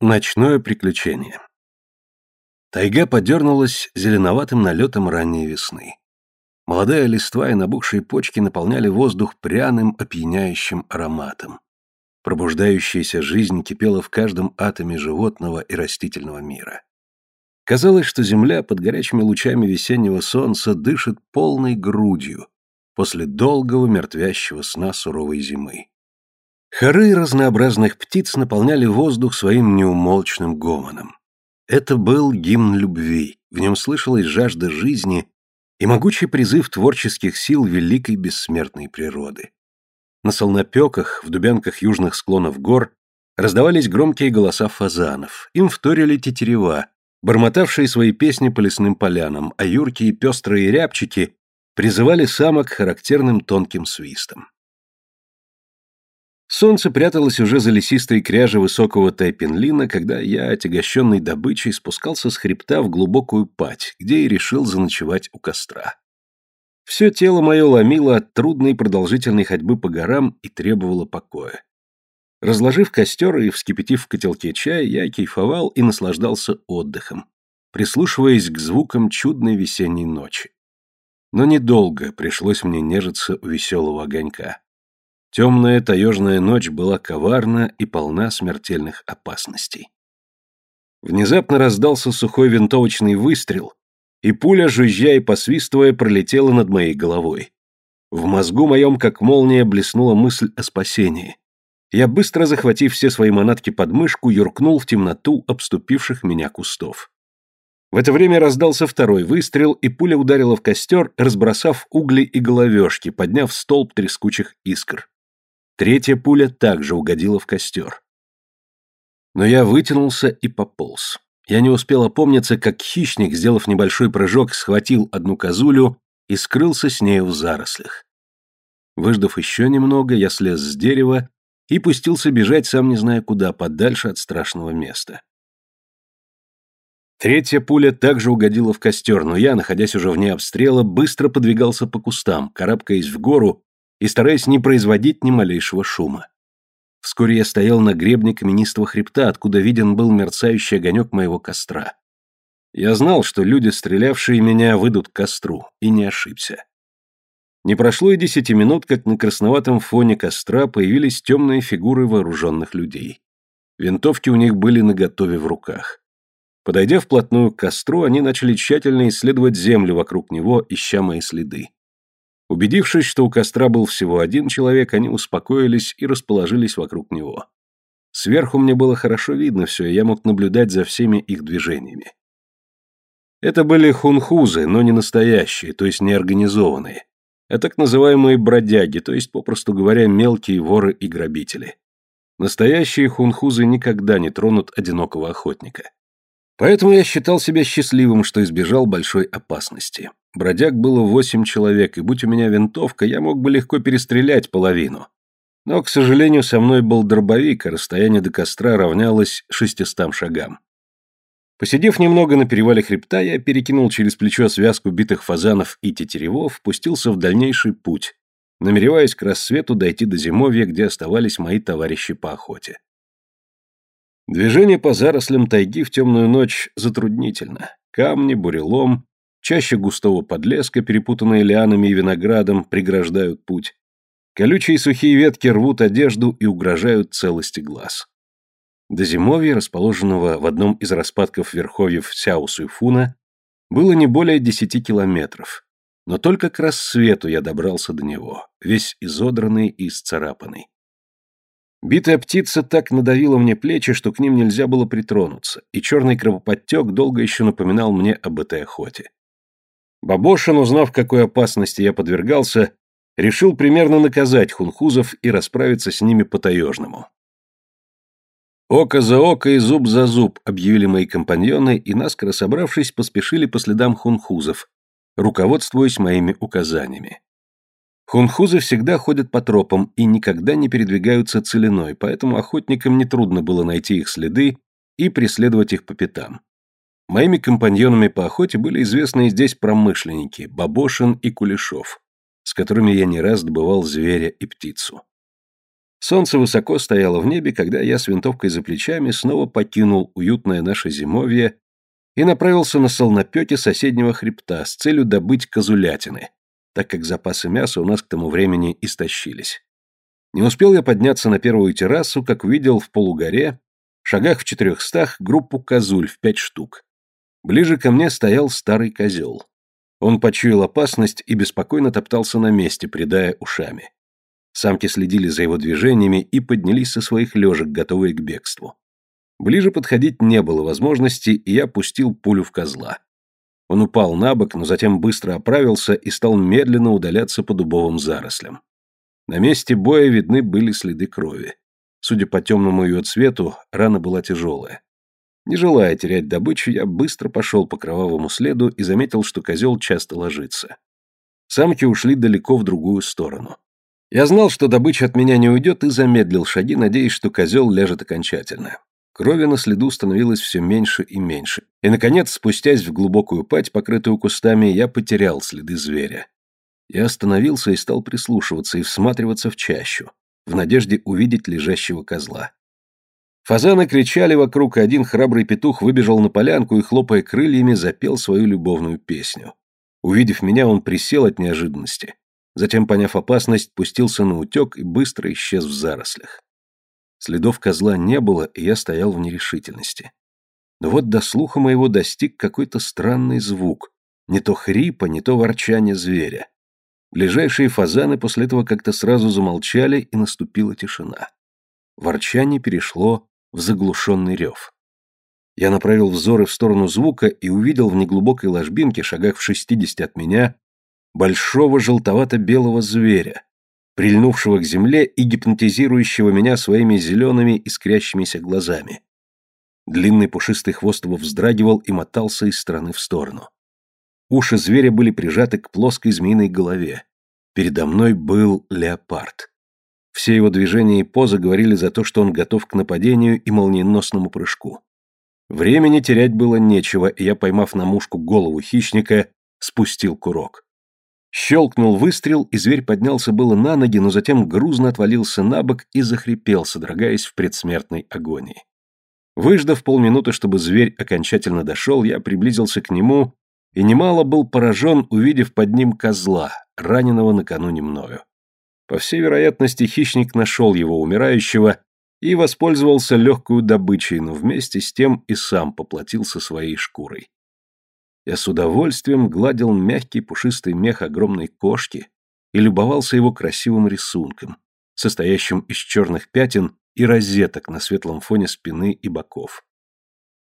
Ночное приключение. Тайга подернулась зеленоватым налетом ранней весны. Молодая листва и набухшие почки наполняли воздух пряным, опьяняющим ароматом. Пробуждающаяся жизнь кипела в каждом атоме животного и растительного мира. Казалось, что земля под горячими лучами весеннего солнца дышит полной грудью после долгого мертвящего сна суровой зимы. Хоры разнообразных птиц наполняли воздух своим неумолчным гомоном. Это был гимн любви, в нем слышалась жажда жизни и могучий призыв творческих сил великой бессмертной природы. На солнопеках, в дубянках южных склонов гор раздавались громкие голоса фазанов, им вторили тетерева, бормотавшие свои песни по лесным полянам, а юркие пестрые рябчики призывали самок характерным тонким свистом. Солнце пряталось уже за лесистой кряжи высокого тайпенлина, когда я, отягощенный добычей, спускался с хребта в глубокую пать, где и решил заночевать у костра. Все тело мое ломило от трудной продолжительной ходьбы по горам и требовало покоя. Разложив костер и вскипятив в котелке чай, я кайфовал и наслаждался отдыхом, прислушиваясь к звукам чудной весенней ночи. Но недолго пришлось мне нежиться у веселого огонька. Темная таежная ночь была коварна и полна смертельных опасностей. Внезапно раздался сухой винтовочный выстрел, и пуля, жужжа и посвистывая, пролетела над моей головой. В мозгу моем, как молния, блеснула мысль о спасении. Я, быстро захватив все свои манатки под мышку, юркнул в темноту обступивших меня кустов. В это время раздался второй выстрел, и пуля ударила в костер, разбросав угли и головешки, подняв столб трескучих искр. Третья пуля также угодила в костер. Но я вытянулся и пополз. Я не успел опомниться, как хищник, сделав небольшой прыжок, схватил одну козулю и скрылся с нею в зарослях. Выждав еще немного, я слез с дерева и пустился бежать, сам не зная куда, подальше от страшного места. Третья пуля также угодила в костер, но я, находясь уже вне обстрела, быстро подвигался по кустам, карабкаясь в гору и стараясь не производить ни малейшего шума. Вскоре я стоял на гребне каменистого хребта, откуда виден был мерцающий огонек моего костра. Я знал, что люди, стрелявшие меня, выйдут к костру, и не ошибся. Не прошло и десяти минут, как на красноватом фоне костра появились темные фигуры вооруженных людей. Винтовки у них были наготове в руках. Подойдя вплотную к костру, они начали тщательно исследовать землю вокруг него, ища мои следы. Убедившись, что у костра был всего один человек, они успокоились и расположились вокруг него. Сверху мне было хорошо видно все, и я мог наблюдать за всеми их движениями. Это были хунхузы, но не настоящие, то есть не организованные, а так называемые бродяги, то есть, попросту говоря, мелкие воры и грабители. Настоящие хунхузы никогда не тронут одинокого охотника. Поэтому я считал себя счастливым, что избежал большой опасности. Бродяг было восемь человек, и будь у меня винтовка, я мог бы легко перестрелять половину. Но, к сожалению, со мной был дробовик, а расстояние до костра равнялось шестистам шагам. Посидев немного на перевале хребта, я перекинул через плечо связку битых фазанов и тетеревов, пустился в дальнейший путь, намереваясь к рассвету дойти до зимовья, где оставались мои товарищи по охоте. Движение по зарослям тайги в темную ночь затруднительно. Камни, бурелом, Чаще густого подлеска, перепутанные лианами и виноградом, преграждают путь. Колючие сухие ветки рвут одежду и угрожают целости глаз. До зимовья, расположенного в одном из распадков верховьев Сяо-Суйфуна, было не более десяти километров. Но только к рассвету я добрался до него, весь изодранный и исцарапанный. Битая птица так надавила мне плечи, что к ним нельзя было притронуться, и черный кровоподтек долго еще напоминал мне об этой охоте. Бабошин, узнав, какой опасности я подвергался, решил примерно наказать хунхузов и расправиться с ними по-таежному. «Око за око и зуб за зуб», — объявили мои компаньоны, и, наскоро собравшись, поспешили по следам хунхузов, руководствуясь моими указаниями. Хунхузы всегда ходят по тропам и никогда не передвигаются целиной, поэтому охотникам нетрудно было найти их следы и преследовать их по пятам. Моими компаньонами по охоте были известные здесь промышленники Бабошин и Кулешов, с которыми я не раз добывал зверя и птицу. Солнце высоко стояло в небе, когда я с винтовкой за плечами снова покинул уютное наше зимовье и направился на солнопеке соседнего хребта с целью добыть козулятины, так как запасы мяса у нас к тому времени истощились. Не успел я подняться на первую террасу, как увидел в полугоре, шагах в четырехстах, группу козуль в пять штук. Ближе ко мне стоял старый козел. Он почуял опасность и беспокойно топтался на месте, придая ушами. Самки следили за его движениями и поднялись со своих лежек, готовые к бегству. Ближе подходить не было возможности, и я пустил пулю в козла. Он упал на бок, но затем быстро оправился и стал медленно удаляться по дубовым зарослям. На месте боя видны были следы крови. Судя по темному ее цвету, рана была тяжелая. Не желая терять добычу, я быстро пошел по кровавому следу и заметил, что козел часто ложится. Самки ушли далеко в другую сторону. Я знал, что добыча от меня не уйдет, и замедлил шаги, надеясь, что козел ляжет окончательно. Крови на следу становилось все меньше и меньше. И, наконец, спустясь в глубокую пать, покрытую кустами, я потерял следы зверя. Я остановился и стал прислушиваться и всматриваться в чащу, в надежде увидеть лежащего козла. Фазаны кричали вокруг, и один храбрый петух выбежал на полянку и, хлопая крыльями, запел свою любовную песню. Увидев меня, он присел от неожиданности. Затем, поняв опасность, пустился на утек и быстро исчез в зарослях. Следов козла не было, и я стоял в нерешительности. Но вот до слуха моего достиг какой-то странный звук. Не то хрипа, не то ворчание зверя. Ближайшие фазаны после этого как-то сразу замолчали, и наступила тишина. Ворчание перешло в заглушенный рев. Я направил взоры в сторону звука и увидел в неглубокой ложбинке, шагах в шестидесяти от меня, большого желтовато-белого зверя, прильнувшего к земле и гипнотизирующего меня своими зелеными искрящимися глазами. Длинный пушистый хвост его вздрагивал и мотался из стороны в сторону. Уши зверя были прижаты к плоской змеиной голове. Передо мной был леопард. Все его движения и позы говорили за то, что он готов к нападению и молниеносному прыжку. Времени терять было нечего, и я, поймав на мушку голову хищника, спустил курок. Щелкнул выстрел, и зверь поднялся было на ноги, но затем грузно отвалился на бок и захрипел, содрогаясь в предсмертной агонии. Выждав полминуты, чтобы зверь окончательно дошел, я приблизился к нему и немало был поражен, увидев под ним козла, раненого накануне мною. По всей вероятности, хищник нашел его умирающего и воспользовался легкую добычей, но вместе с тем и сам поплатился своей шкурой. Я с удовольствием гладил мягкий пушистый мех огромной кошки и любовался его красивым рисунком, состоящим из черных пятен и розеток на светлом фоне спины и боков.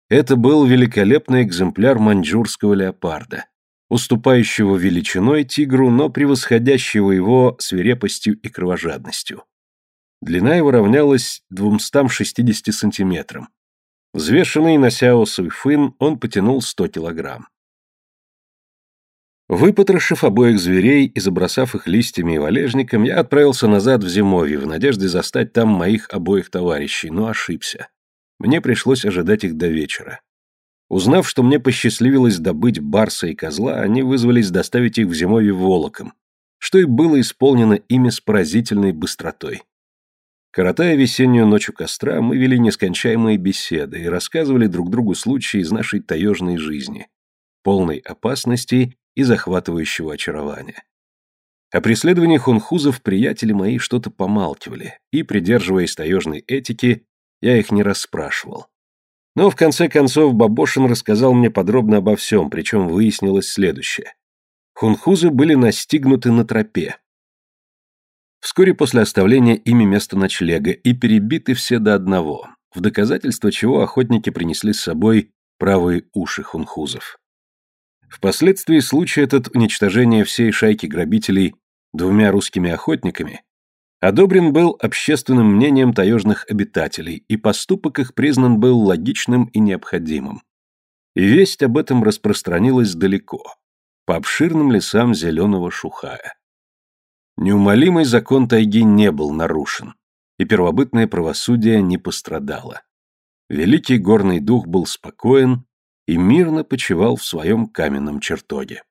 Это был великолепный экземпляр маньчжурского леопарда, уступающего величиной тигру, но превосходящего его свирепостью и кровожадностью. Длина его равнялась 260 сантиметрам. Взвешенный на Сяо Суйфын, он потянул 100 килограмм. Выпотрошив обоих зверей и забросав их листьями и валежником, я отправился назад в зимовье в надежде застать там моих обоих товарищей, но ошибся. Мне пришлось ожидать их до вечера. Узнав, что мне посчастливилось добыть барса и козла, они вызвались доставить их в зимовье волоком, что и было исполнено ими с поразительной быстротой. Коротая весеннюю ночь у костра, мы вели нескончаемые беседы и рассказывали друг другу случаи из нашей таежной жизни, полной опасностей и захватывающего очарования. О преследовании хунхузов приятели мои что-то помалкивали, и, придерживаясь таежной этики, я их не расспрашивал. Но в конце концов Бабошин рассказал мне подробно обо всем, причем выяснилось следующее. Хунхузы были настигнуты на тропе. Вскоре после оставления ими места ночлега и перебиты все до одного, в доказательство чего охотники принесли с собой правые уши хунхузов. Впоследствии случай этот уничтожения всей шайки грабителей двумя русскими охотниками одобрен был общественным мнением таежных обитателей, и поступок их признан был логичным и необходимым. И весть об этом распространилась далеко, по обширным лесам зеленого Шухая. Неумолимый закон тайги не был нарушен, и первобытное правосудие не пострадало. Великий горный дух был спокоен и мирно почивал в своем каменном чертоге.